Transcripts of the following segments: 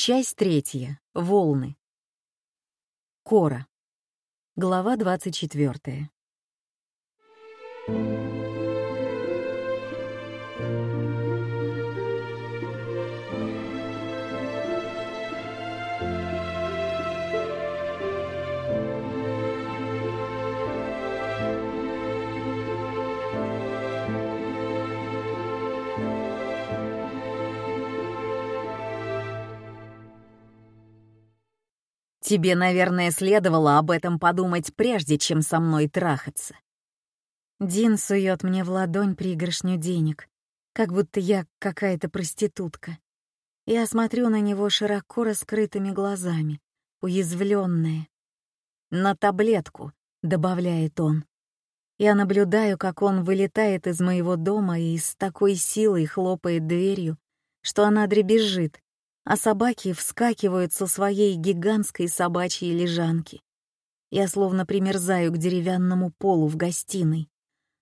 Часть третья. Волны. Кора. Глава 24. Тебе, наверное, следовало об этом подумать, прежде чем со мной трахаться. Дин сует мне в ладонь пригоршню денег, как будто я какая-то проститутка. Я смотрю на него широко раскрытыми глазами, уязвленная. «На таблетку», — добавляет он. Я наблюдаю, как он вылетает из моего дома и с такой силой хлопает дверью, что она дребезжит, а собаки вскакивают со своей гигантской собачьей лежанки. Я словно примерзаю к деревянному полу в гостиной,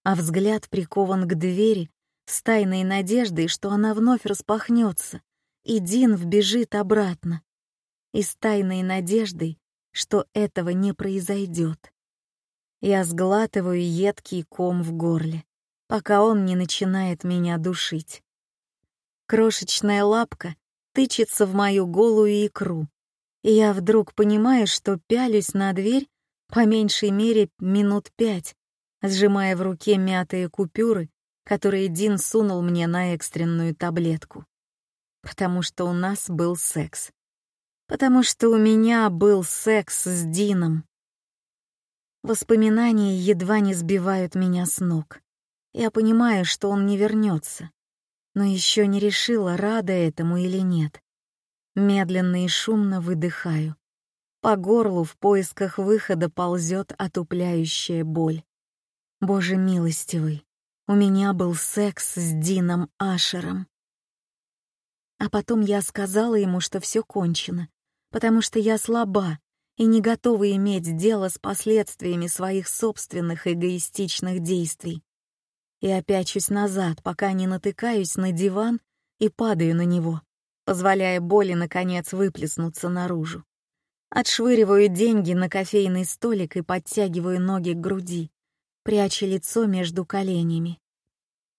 а взгляд прикован к двери с тайной надеждой, что она вновь распахнется, и Дин вбежит обратно, и с тайной надеждой, что этого не произойдет. Я сглатываю едкий ком в горле, пока он не начинает меня душить. Крошечная лапка тычется в мою голую икру. И я вдруг понимаю, что пялюсь на дверь по меньшей мере минут пять, сжимая в руке мятые купюры, которые Дин сунул мне на экстренную таблетку. Потому что у нас был секс. Потому что у меня был секс с Дином. Воспоминания едва не сбивают меня с ног. Я понимаю, что он не вернется но еще не решила, рада этому или нет. Медленно и шумно выдыхаю. По горлу в поисках выхода ползет отупляющая боль. Боже милостивый, у меня был секс с Дином Ашером. А потом я сказала ему, что все кончено, потому что я слаба и не готова иметь дело с последствиями своих собственных эгоистичных действий и опячусь назад, пока не натыкаюсь на диван и падаю на него, позволяя боли, наконец, выплеснуться наружу. Отшвыриваю деньги на кофейный столик и подтягиваю ноги к груди, пряча лицо между коленями.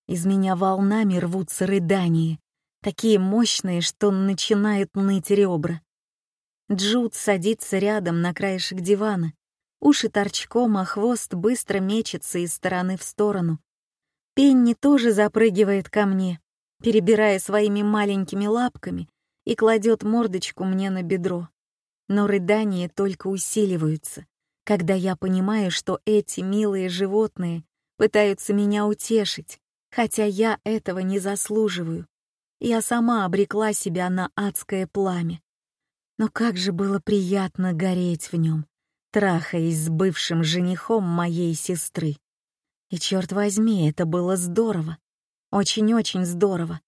Из меня волнами рвутся рыдания, такие мощные, что начинают ныть ребра. Джуд садится рядом на краешек дивана, уши торчком, а хвост быстро мечется из стороны в сторону, Пенни тоже запрыгивает ко мне, перебирая своими маленькими лапками и кладет мордочку мне на бедро. Но рыдания только усиливаются, когда я понимаю, что эти милые животные пытаются меня утешить, хотя я этого не заслуживаю. Я сама обрекла себя на адское пламя. Но как же было приятно гореть в нем, трахаясь с бывшим женихом моей сестры. И черт возьми, это было здорово. Очень-очень здорово.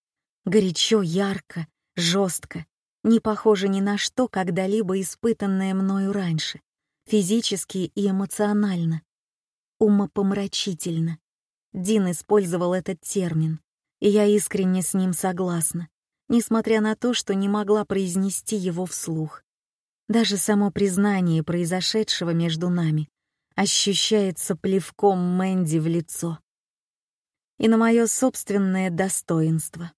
Горячо, ярко, жестко. Не похоже ни на что, когда-либо испытанное мною раньше. Физически и эмоционально. Умопомрачительно. Дин использовал этот термин, и я искренне с ним согласна, несмотря на то, что не могла произнести его вслух. Даже само признание произошедшего между нами ощущается плевком Мэнди в лицо. И на мое собственное достоинство.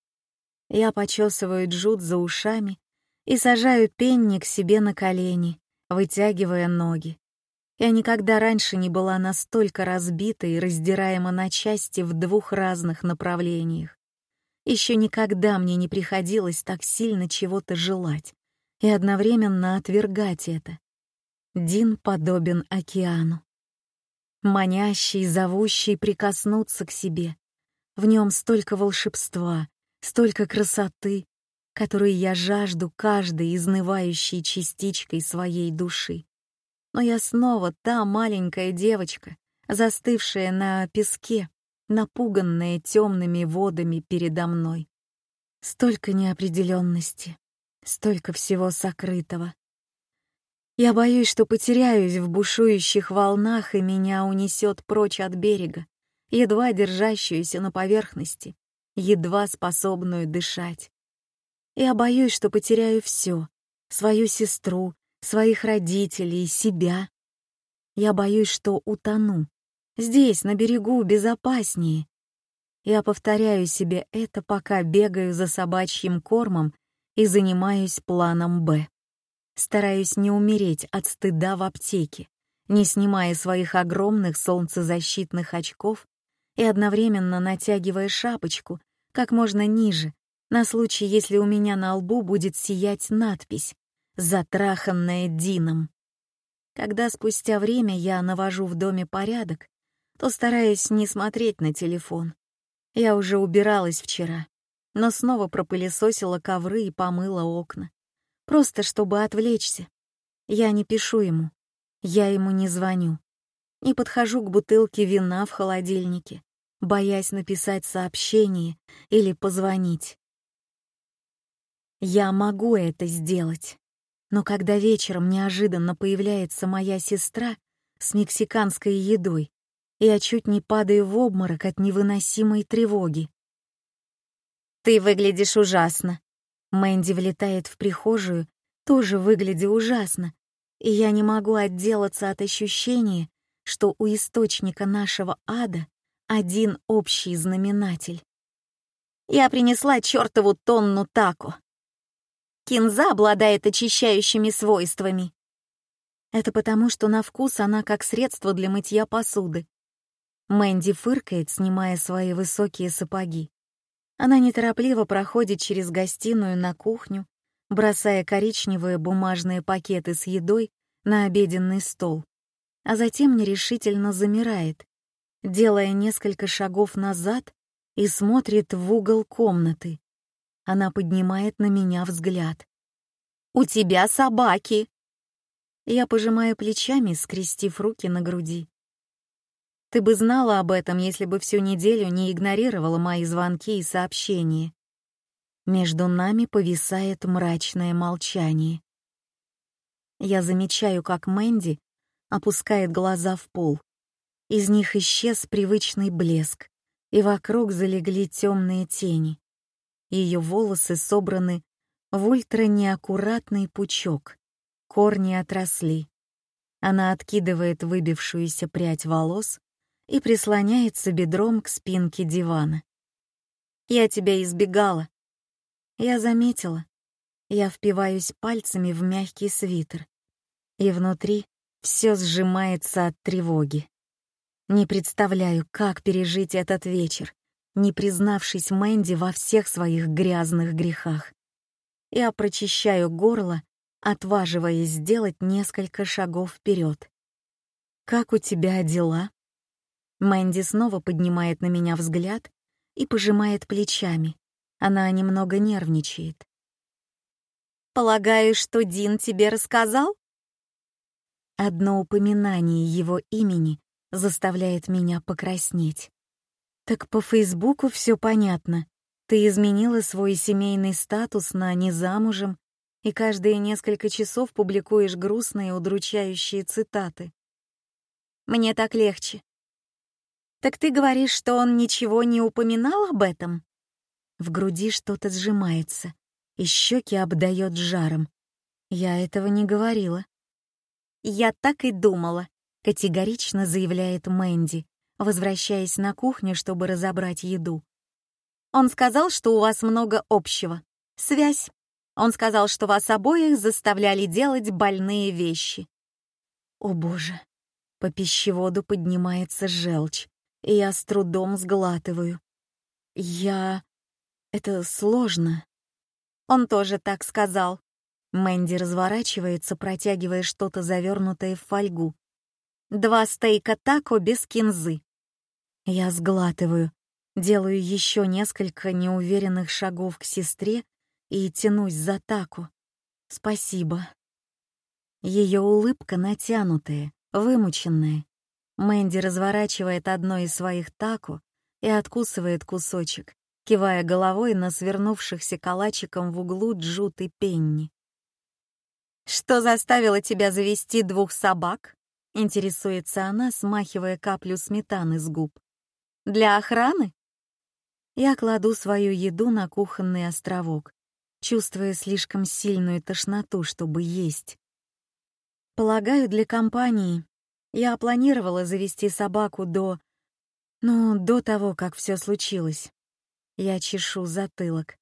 Я почесываю Джуд за ушами и сажаю Пенни к себе на колени, вытягивая ноги. Я никогда раньше не была настолько разбита и раздираема на части в двух разных направлениях. Еще никогда мне не приходилось так сильно чего-то желать и одновременно отвергать это. Дин подобен океану манящий, зовущий прикоснуться к себе. В нем столько волшебства, столько красоты, которой я жажду каждой изнывающей частичкой своей души. Но я снова та маленькая девочка, застывшая на песке, напуганная темными водами передо мной. Столько неопределенности, столько всего сокрытого. Я боюсь, что потеряюсь в бушующих волнах, и меня унесет прочь от берега, едва держащуюся на поверхности, едва способную дышать. Я боюсь, что потеряю все, свою сестру, своих родителей, себя. Я боюсь, что утону. Здесь, на берегу, безопаснее. Я повторяю себе это, пока бегаю за собачьим кормом и занимаюсь планом «Б». Стараюсь не умереть от стыда в аптеке, не снимая своих огромных солнцезащитных очков и одновременно натягивая шапочку как можно ниже, на случай, если у меня на лбу будет сиять надпись «Затраханная Дином». Когда спустя время я навожу в доме порядок, то стараюсь не смотреть на телефон. Я уже убиралась вчера, но снова пропылесосила ковры и помыла окна. Просто чтобы отвлечься. Я не пишу ему, я ему не звоню. Не подхожу к бутылке вина в холодильнике, боясь написать сообщение или позвонить. Я могу это сделать. Но когда вечером неожиданно появляется моя сестра с мексиканской едой, я чуть не падаю в обморок от невыносимой тревоги. «Ты выглядишь ужасно». Мэнди влетает в прихожую, тоже выглядя ужасно, и я не могу отделаться от ощущения, что у источника нашего ада один общий знаменатель. Я принесла чертову тонну тако. Кинза обладает очищающими свойствами. Это потому, что на вкус она как средство для мытья посуды. Мэнди фыркает, снимая свои высокие сапоги. Она неторопливо проходит через гостиную на кухню, бросая коричневые бумажные пакеты с едой на обеденный стол, а затем нерешительно замирает, делая несколько шагов назад и смотрит в угол комнаты. Она поднимает на меня взгляд. «У тебя собаки!» Я пожимаю плечами, скрестив руки на груди. Ты бы знала об этом, если бы всю неделю не игнорировала мои звонки и сообщения. Между нами повисает мрачное молчание. Я замечаю, как Мэнди опускает глаза в пол. Из них исчез привычный блеск, и вокруг залегли темные тени. Ее волосы собраны в ультранеаккуратный пучок, корни отросли. Она откидывает выбившуюся прядь волос и прислоняется бедром к спинке дивана. «Я тебя избегала». Я заметила. Я впиваюсь пальцами в мягкий свитер, и внутри все сжимается от тревоги. Не представляю, как пережить этот вечер, не признавшись Мэнди во всех своих грязных грехах. Я прочищаю горло, отваживаясь сделать несколько шагов вперед. «Как у тебя дела?» Мэнди снова поднимает на меня взгляд и пожимает плечами. Она немного нервничает. «Полагаю, что Дин тебе рассказал?» Одно упоминание его имени заставляет меня покраснеть. Так по Фейсбуку все понятно. Ты изменила свой семейный статус на «не замужем» и каждые несколько часов публикуешь грустные удручающие цитаты. Мне так легче. Так ты говоришь, что он ничего не упоминал об этом? В груди что-то сжимается, и щеки обдает жаром. Я этого не говорила. Я так и думала, категорично заявляет Мэнди, возвращаясь на кухню, чтобы разобрать еду. Он сказал, что у вас много общего. Связь. Он сказал, что вас обоих заставляли делать больные вещи. О боже. По пищеводу поднимается желчь, и я с трудом сглатываю. Я... Это сложно. Он тоже так сказал. Мэнди разворачивается, протягивая что-то завернутое в фольгу. Два стейка тако без кинзы. Я сглатываю, делаю еще несколько неуверенных шагов к сестре и тянусь за тако. Спасибо. Ее улыбка натянутая, вымученная. Мэнди разворачивает одно из своих тако и откусывает кусочек, кивая головой на свернувшихся калачиком в углу Джут и Пенни. «Что заставило тебя завести двух собак?» — интересуется она, смахивая каплю сметаны с губ. «Для охраны?» Я кладу свою еду на кухонный островок чувствуя слишком сильную тошноту, чтобы есть. Полагаю, для компании я планировала завести собаку до... Ну, до того, как все случилось. Я чешу затылок.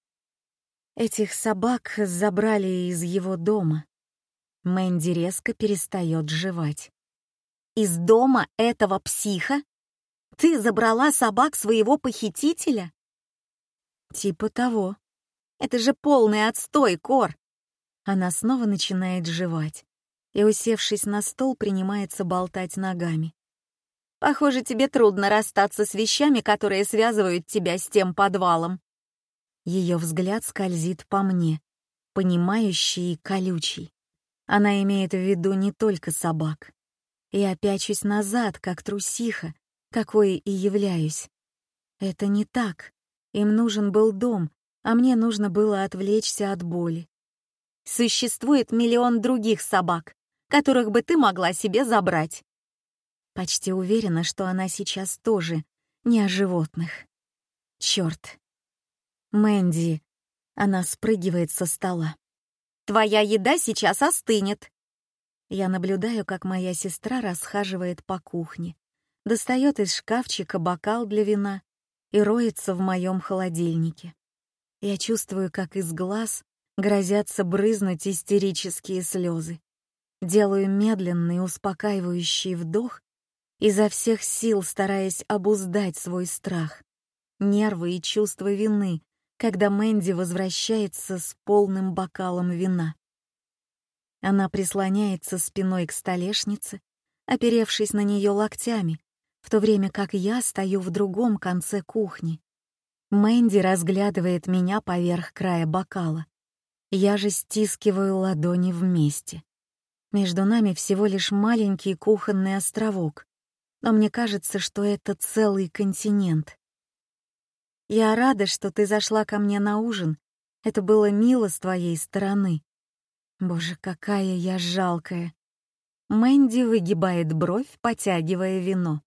Этих собак забрали из его дома. Мэнди резко перестает жевать. «Из дома этого психа? Ты забрала собак своего похитителя?» «Типа того. Это же полный отстой, Кор!» Она снова начинает жевать и, усевшись на стол, принимается болтать ногами. «Похоже, тебе трудно расстаться с вещами, которые связывают тебя с тем подвалом». Ее взгляд скользит по мне, понимающий и колючий. Она имеет в виду не только собак. Я пячусь назад, как трусиха, какой и являюсь. Это не так. Им нужен был дом, а мне нужно было отвлечься от боли. Существует миллион других собак, которых бы ты могла себе забрать. Почти уверена, что она сейчас тоже не о животных. Черт. Мэнди. Она спрыгивает со стола. Твоя еда сейчас остынет. Я наблюдаю, как моя сестра расхаживает по кухне, достает из шкафчика бокал для вина и роется в моем холодильнике. Я чувствую, как из глаз грозятся брызнуть истерические слезы. Делаю медленный, успокаивающий вдох, изо всех сил стараясь обуздать свой страх, нервы и чувство вины, когда Мэнди возвращается с полным бокалом вина. Она прислоняется спиной к столешнице, оперевшись на нее локтями, в то время как я стою в другом конце кухни. Мэнди разглядывает меня поверх края бокала. Я же стискиваю ладони вместе. Между нами всего лишь маленький кухонный островок, но мне кажется, что это целый континент. Я рада, что ты зашла ко мне на ужин. Это было мило с твоей стороны. Боже, какая я жалкая. Мэнди выгибает бровь, потягивая вино.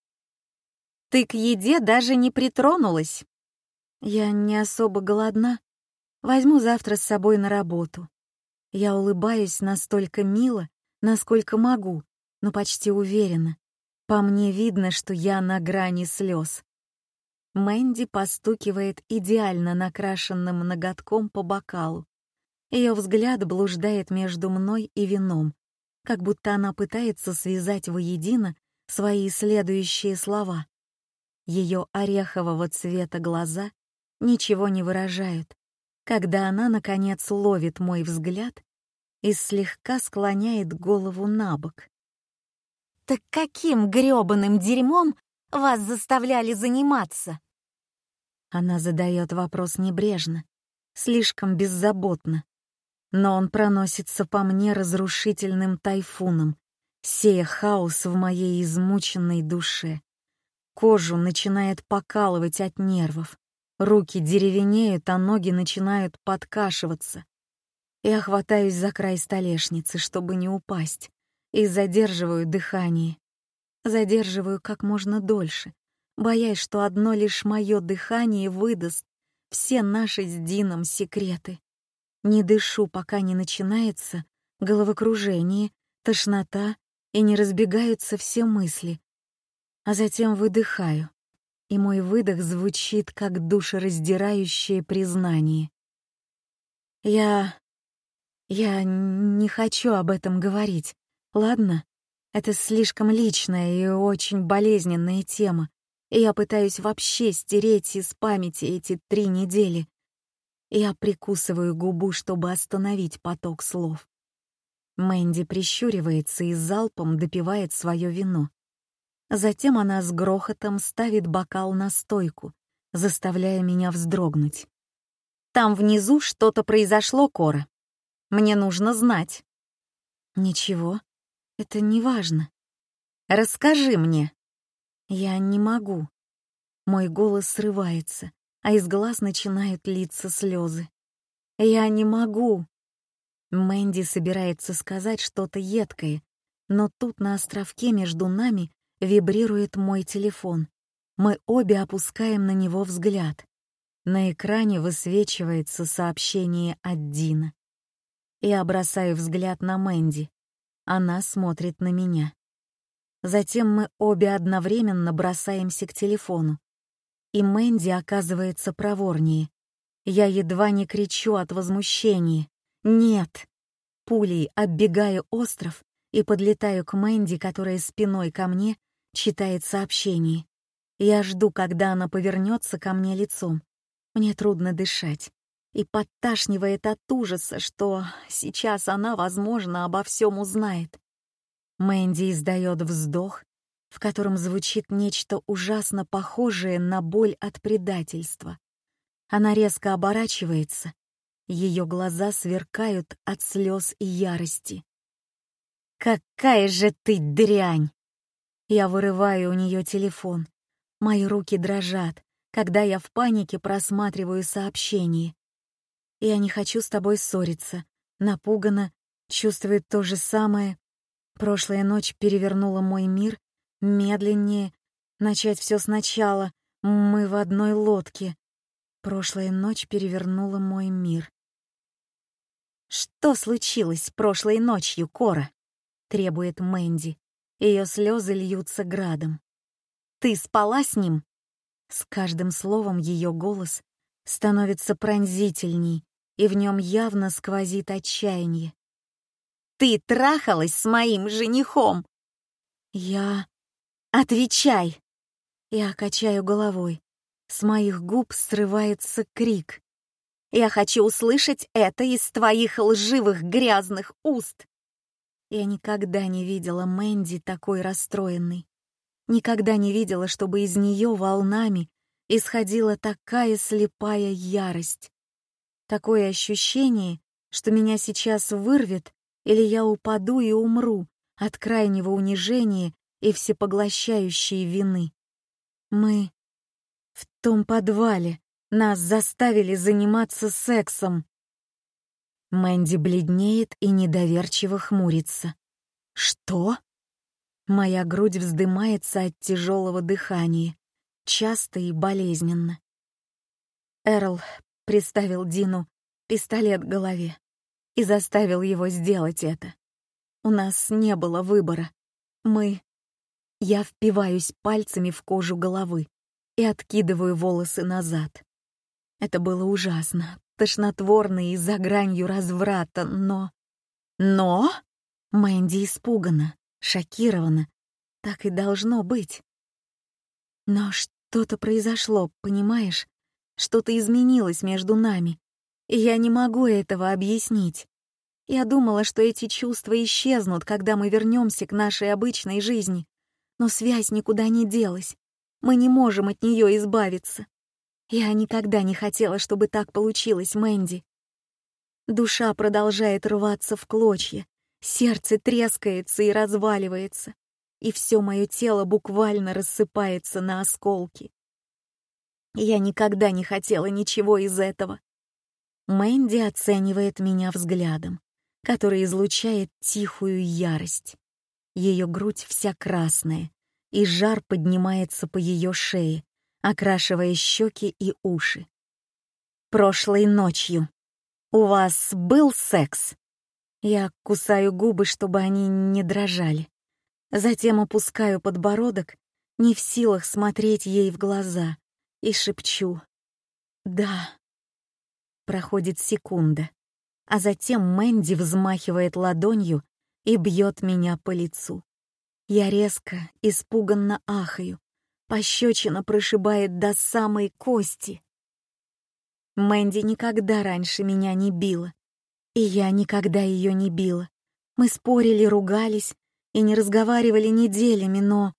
Ты к еде даже не притронулась. Я не особо голодна. Возьму завтра с собой на работу. Я улыбаюсь настолько мило, насколько могу, но почти уверена. По мне видно, что я на грани слез. Мэнди постукивает идеально накрашенным ноготком по бокалу. Ее взгляд блуждает между мной и вином, как будто она пытается связать воедино свои следующие слова. Ее орехового цвета глаза ничего не выражают, когда она, наконец, ловит мой взгляд и слегка склоняет голову на бок. «Так каким грёбаным дерьмом вас заставляли заниматься?» Она задает вопрос небрежно, слишком беззаботно. Но он проносится по мне разрушительным тайфуном, сея хаос в моей измученной душе. Кожу начинает покалывать от нервов, руки деревенеют, а ноги начинают подкашиваться. Я хватаюсь за край столешницы, чтобы не упасть, и задерживаю дыхание. Задерживаю как можно дольше, боясь, что одно лишь мое дыхание выдаст все наши с Дином секреты. Не дышу, пока не начинается головокружение, тошнота и не разбегаются все мысли. А затем выдыхаю, и мой выдох звучит как душераздирающее признание. Я я не хочу об этом говорить, ладно? Это слишком личная и очень болезненная тема, и я пытаюсь вообще стереть из памяти эти три недели. Я прикусываю губу, чтобы остановить поток слов. Мэнди прищуривается и залпом допивает свое вино. Затем она с грохотом ставит бокал на стойку, заставляя меня вздрогнуть. «Там внизу что-то произошло, Кора. Мне нужно знать». «Ничего, это не важно. Расскажи мне». «Я не могу». Мой голос срывается, а из глаз начинают литься слезы. «Я не могу». Мэнди собирается сказать что-то едкое, но тут на островке между нами вибрирует мой телефон. Мы обе опускаем на него взгляд. На экране высвечивается сообщение от Дина. Я бросаю взгляд на Мэнди. Она смотрит на меня. Затем мы обе одновременно бросаемся к телефону. И Мэнди оказывается проворнее. Я едва не кричу от возмущения. «Нет!» Пулей оббегаю остров и подлетаю к Мэнди, которая спиной ко мне читает сообщение. Я жду, когда она повернется ко мне лицом. Мне трудно дышать. И подташнивает от ужаса, что сейчас она, возможно, обо всем узнает. Мэнди издает вздох, в котором звучит нечто ужасно похожее на боль от предательства. Она резко оборачивается. Ее глаза сверкают от слез и ярости. «Какая же ты дрянь!» Я вырываю у нее телефон. Мои руки дрожат, когда я в панике просматриваю сообщение. Я не хочу с тобой ссориться. Напугана, чувствует то же самое. Прошлая ночь перевернула мой мир медленнее. Начать все сначала. Мы в одной лодке. Прошлая ночь перевернула мой мир. «Что случилось прошлой ночью, Кора?» — требует Мэнди. Ее слезы льются градом. «Ты спала с ним?» С каждым словом ее голос становится пронзительней, и в нем явно сквозит отчаяние. «Ты трахалась с моим женихом!» «Я...» «Отвечай!» Я качаю головой. С моих губ срывается крик. «Я хочу услышать это из твоих лживых грязных уст!» Я никогда не видела Мэнди такой расстроенной. Никогда не видела, чтобы из нее волнами исходила такая слепая ярость. Такое ощущение, что меня сейчас вырвет, или я упаду и умру от крайнего унижения и всепоглощающей вины. Мы в том подвале нас заставили заниматься сексом. Мэнди бледнеет и недоверчиво хмурится. Что? Моя грудь вздымается от тяжелого дыхания, часто и болезненно. Эрл приставил Дину пистолет к голове и заставил его сделать это. У нас не было выбора. Мы... Я впиваюсь пальцами в кожу головы и откидываю волосы назад. Это было ужасно, тошнотворно и за гранью разврата, но... Но? Мэнди испугана, шокирована. Так и должно быть. Но что-то произошло, понимаешь? Что-то изменилось между нами, и я не могу этого объяснить. Я думала, что эти чувства исчезнут, когда мы вернемся к нашей обычной жизни. Но связь никуда не делась. Мы не можем от нее избавиться. Я никогда не хотела, чтобы так получилось, Мэнди. Душа продолжает рваться в клочья, сердце трескается и разваливается, и все мое тело буквально рассыпается на осколки. Я никогда не хотела ничего из этого. Мэнди оценивает меня взглядом который излучает тихую ярость. Ее грудь вся красная, и жар поднимается по ее шее, окрашивая щеки и уши. «Прошлой ночью у вас был секс?» Я кусаю губы, чтобы они не дрожали. Затем опускаю подбородок, не в силах смотреть ей в глаза, и шепчу «Да». Проходит секунда а затем Мэнди взмахивает ладонью и бьет меня по лицу. Я резко, испуганно ахаю. Пощечина прошибает до самой кости. Мэнди никогда раньше меня не била. И я никогда ее не била. Мы спорили, ругались и не разговаривали неделями, но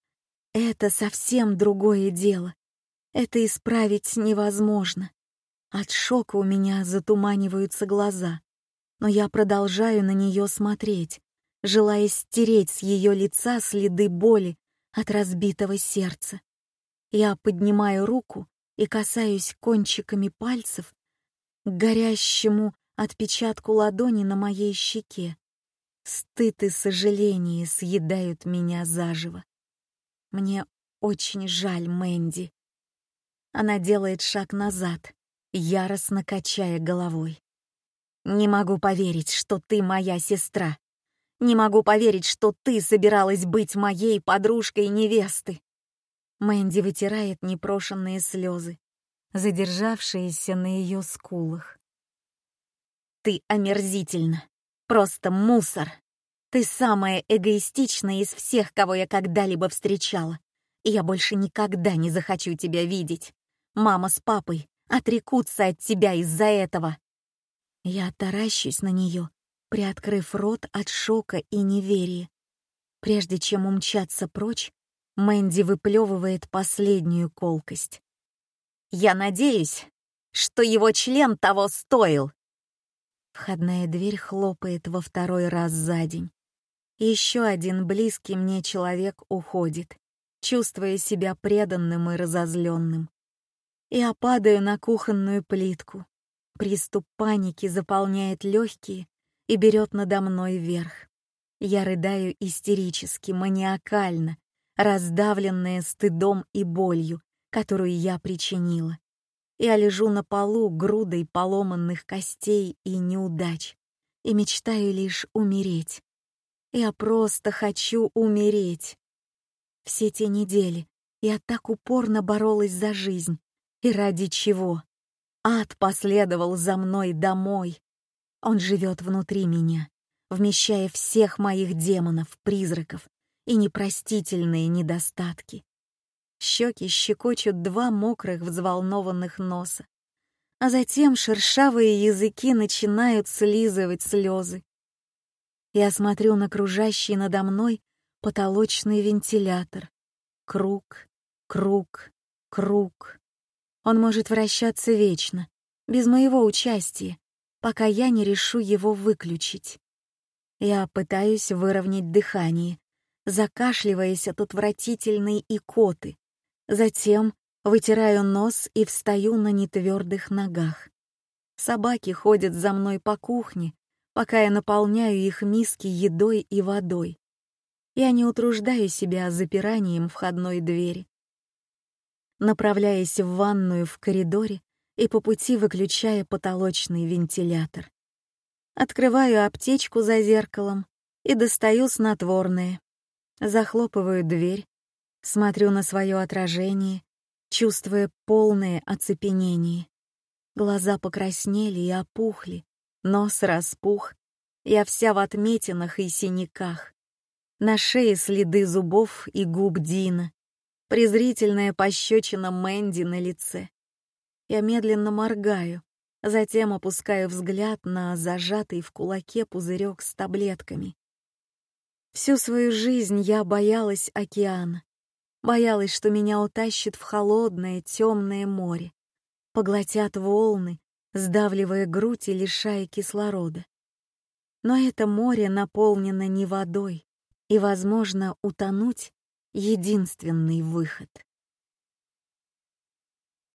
это совсем другое дело. Это исправить невозможно. От шока у меня затуманиваются глаза но я продолжаю на нее смотреть, желая стереть с ее лица следы боли от разбитого сердца. Я поднимаю руку и касаюсь кончиками пальцев к горящему отпечатку ладони на моей щеке. Стыд и сожаление съедают меня заживо. Мне очень жаль Мэнди. Она делает шаг назад, яростно качая головой. «Не могу поверить, что ты моя сестра. Не могу поверить, что ты собиралась быть моей подружкой невесты». Мэнди вытирает непрошенные слезы, задержавшиеся на ее скулах. «Ты омерзительна. Просто мусор. Ты самая эгоистичная из всех, кого я когда-либо встречала. И я больше никогда не захочу тебя видеть. Мама с папой отрекутся от тебя из-за этого. Я таращусь на нее, приоткрыв рот от шока и неверия. Прежде чем умчаться прочь, Мэнди выплевывает последнюю колкость. «Я надеюсь, что его член того стоил!» Входная дверь хлопает во второй раз за день. Еще один близкий мне человек уходит, чувствуя себя преданным и разозленным. Я падаю на кухонную плитку. Приступ паники заполняет легкие и берет надо мной верх. Я рыдаю истерически, маниакально, раздавленная стыдом и болью, которую я причинила. Я лежу на полу грудой поломанных костей и неудач и мечтаю лишь умереть. Я просто хочу умереть. Все те недели я так упорно боролась за жизнь. И ради чего? Ад последовал за мной домой. Он живет внутри меня, вмещая всех моих демонов, призраков и непростительные недостатки. Щеки щекочут два мокрых взволнованных носа, а затем шершавые языки начинают слизывать слезы. Я смотрю на кружащий надо мной потолочный вентилятор. Круг, круг, круг. Он может вращаться вечно, без моего участия, пока я не решу его выключить. Я пытаюсь выровнять дыхание, закашливаясь от отвратительной икоты. Затем вытираю нос и встаю на нетвердых ногах. Собаки ходят за мной по кухне, пока я наполняю их миски едой и водой. Я не утруждаю себя запиранием входной двери. Направляясь в ванную в коридоре и по пути выключая потолочный вентилятор. Открываю аптечку за зеркалом и достаю снотворное. Захлопываю дверь, смотрю на свое отражение, чувствуя полное оцепенение. Глаза покраснели и опухли, нос распух, я вся в отметинах и синяках. На шее следы зубов и губ Дина. Презрительная пощечина Мэнди на лице. Я медленно моргаю, затем опускаю взгляд на зажатый в кулаке пузырек с таблетками. Всю свою жизнь я боялась океана. Боялась, что меня утащит в холодное, темное море. Поглотят волны, сдавливая грудь и лишая кислорода. Но это море наполнено не водой, и, возможно, утонуть — единственный выход.